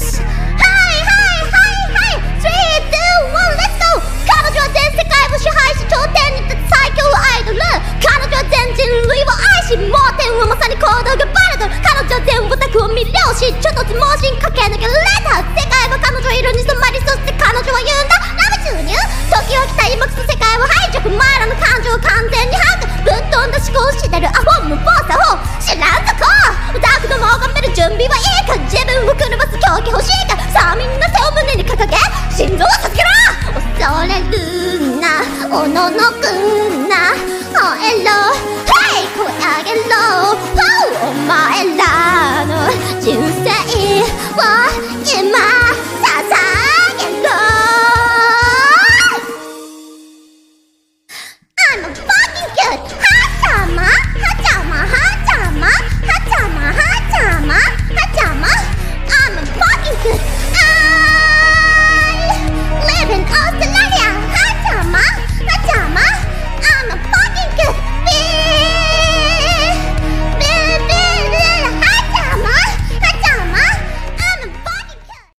はいはいはいはい !3,2,1 let's go! 彼女は全世界を支配し頂点に立つ最強アイドル彼女は全人類を愛し盲点はまさに行動がバレドル彼女は全オタクを魅了しちょっとつ盲信かけ抜けられた世界は彼女色に染まりそして彼女は言うんだラブ注入時は来た今こそ世界を排除前らの感情を完全に把握ぶっ飛んだ思考してるアホ無謀さを知らんとこおののくんな吠えろはい声あげろお前らの人生を今捧げろ I'm a fucking good